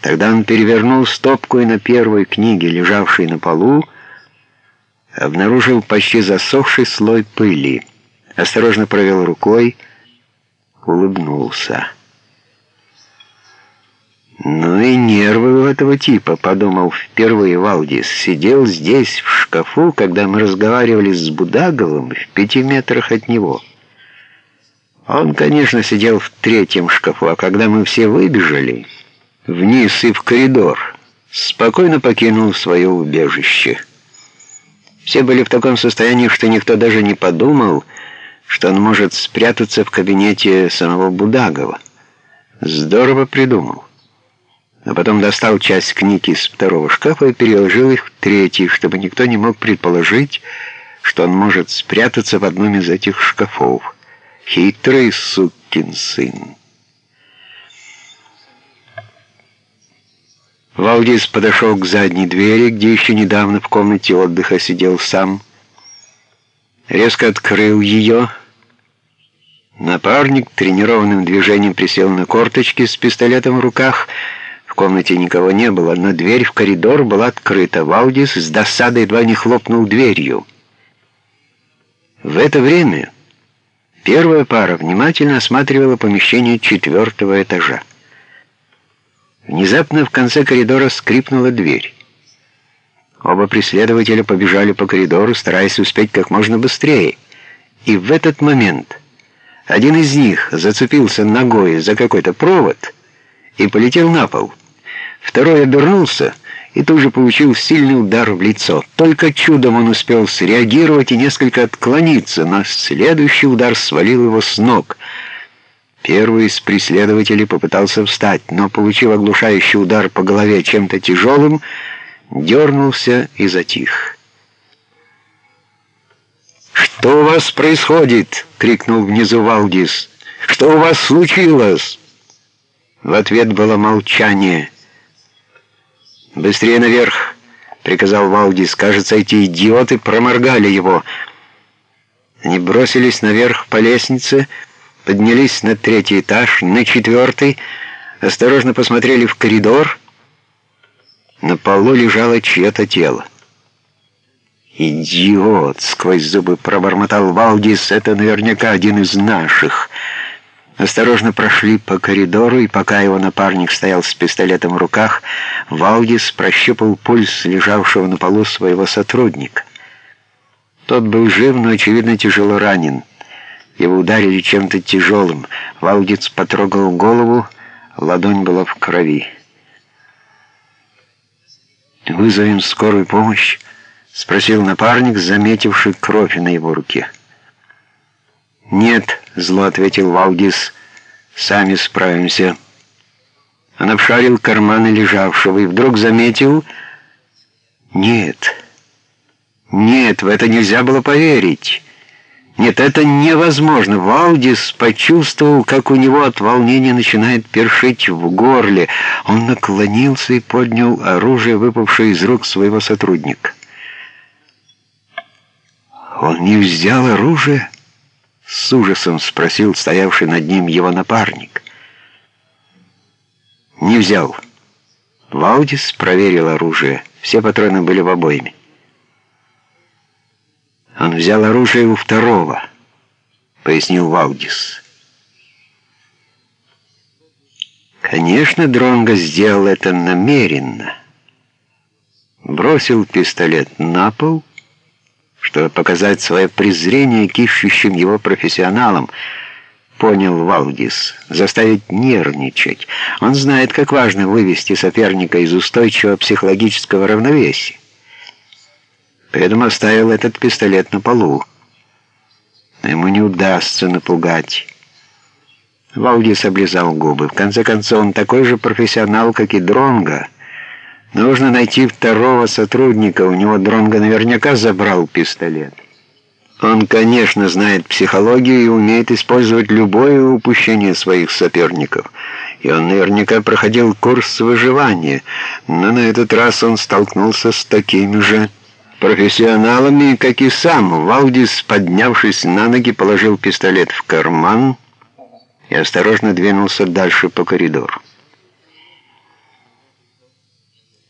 Тогда он перевернул стопку и на первой книге, лежавшей на полу, обнаружил почти засохший слой пыли. Осторожно провел рукой, улыбнулся. «Ну и нервы у этого типа», — подумал впервые Валдис. «Сидел здесь, в шкафу, когда мы разговаривали с Будаговым в пяти метрах от него». Он, конечно, сидел в третьем шкафу, а когда мы все выбежали вниз и в коридор, спокойно покинул свое убежище. Все были в таком состоянии, что никто даже не подумал, что он может спрятаться в кабинете самого Будагова. Здорово придумал. А потом достал часть книг из второго шкафа и переложил их в третий, чтобы никто не мог предположить, что он может спрятаться в одном из этих шкафов. Хитрый сукин сын. Валдис подошел к задней двери, где еще недавно в комнате отдыха сидел сам. Резко открыл ее. Напарник тренированным движением присел на корточки с пистолетом в руках. В комнате никого не было, но дверь в коридор была открыта. Валдис с досадой едва не хлопнул дверью. В это время первая пара внимательно осматривала помещение четвертого этажа. Внезапно в конце коридора скрипнула дверь. Оба преследователя побежали по коридору, стараясь успеть как можно быстрее. И в этот момент один из них зацепился ногой за какой-то провод и полетел на пол. Второй обернулся и тут же получил сильный удар в лицо. Только чудом он успел среагировать и несколько отклониться, но следующий удар свалил его с ног — Первый из преследователей попытался встать, но, получив оглушающий удар по голове чем-то тяжелым, дернулся и затих. «Что у вас происходит?» — крикнул внизу Валдис. «Что у вас случилось?» В ответ было молчание. «Быстрее наверх!» — приказал Валдис. «Кажется, эти идиоты проморгали его». Они бросились наверх по лестнице, — поднялись на третий этаж, на четвертый, осторожно посмотрели в коридор. На полу лежало чье-то тело. «Идиот!» — сквозь зубы пробормотал Валдис. «Это наверняка один из наших». Осторожно прошли по коридору, и пока его напарник стоял с пистолетом в руках, Валдис прощупал пульс лежавшего на полу своего сотрудника. Тот был жив, но, очевидно, тяжело ранен. Его ударили чем-то тяжелым. Валдиц потрогал голову, ладонь была в крови. «Вызовем скорую помощь?» — спросил напарник, заметивший кровь на его руке. «Нет», — зло ответил Валдис, — «сами справимся». Он обшарил карманы лежавшего и вдруг заметил... «Нет, нет, в это нельзя было поверить». Нет, это невозможно. Валдис почувствовал, как у него от волнения начинает першить в горле. Он наклонился и поднял оружие, выпавшее из рук своего сотрудника. «Он не взял оружие?» — с ужасом спросил стоявший над ним его напарник. «Не взял». Валдис проверил оружие. Все патроны были в обойме. Он взял оружие у второго, пояснил Валдис. Конечно, Дронго сделал это намеренно. Бросил пистолет на пол, чтобы показать свое презрение к ищущим его профессионалам, понял Валдис, заставить нервничать. Он знает, как важно вывести соперника из устойчивого психологического равновесия. Поэтому оставил этот пистолет на полу. Ему не удастся напугать. Валдис облизал губы. В конце концов, он такой же профессионал, как и Дронга. Нужно найти второго сотрудника. У него Дронга наверняка забрал пистолет. Он, конечно, знает психологию и умеет использовать любое упущение своих соперников. И он наверняка проходил курс выживания, но на этот раз он столкнулся с такими же профессионалами, как и сам. Валдис, поднявшись на ноги, положил пистолет в карман и осторожно двинулся дальше по коридору.